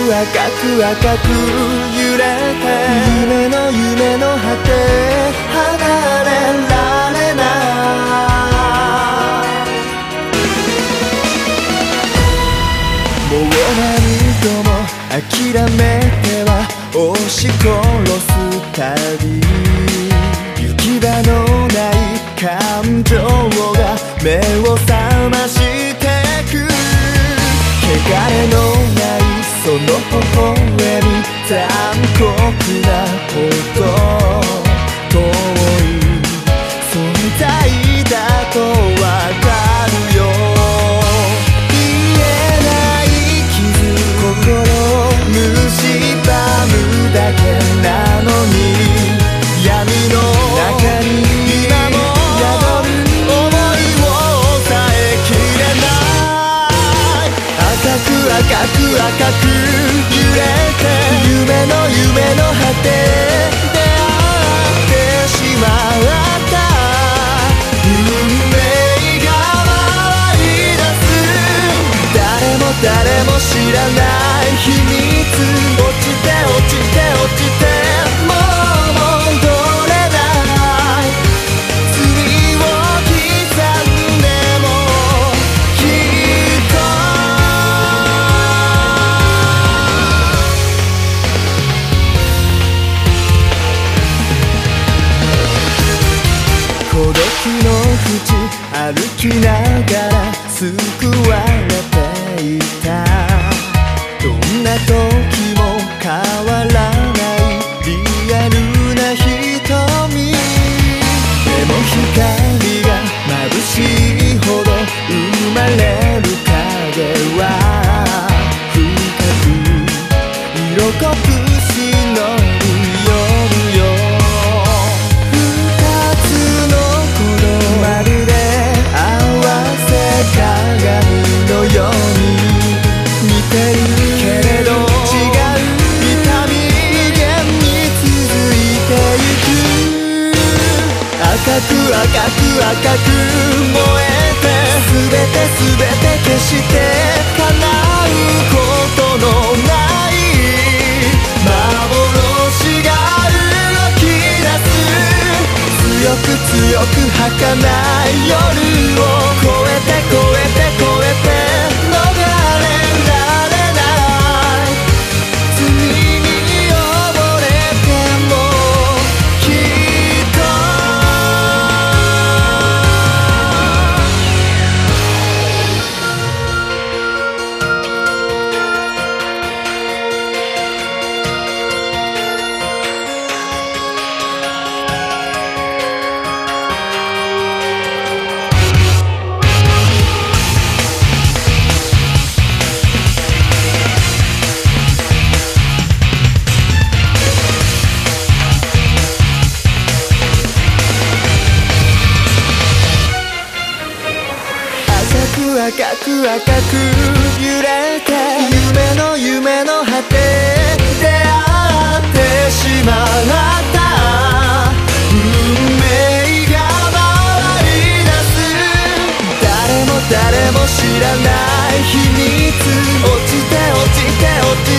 く赤く赤く揺れて。夢の夢の果て離れられない。もう何度も諦めては押し殺す旅。行き場のない感情が目を覚ましの淵歩きながら救われていたどんな時も変わらないリアルな瞳でも光が眩しいほど生まれる影は深く色濃く忍ぶく赤く赤く燃えて全て全て消して叶うことのない幻が動き出す強く強く儚い夜を越えて越えて赤く赤く揺れて夢の夢の果てで会ってしまった。運命が回り出す誰も誰も知らない秘密落ちて落ちて落ちて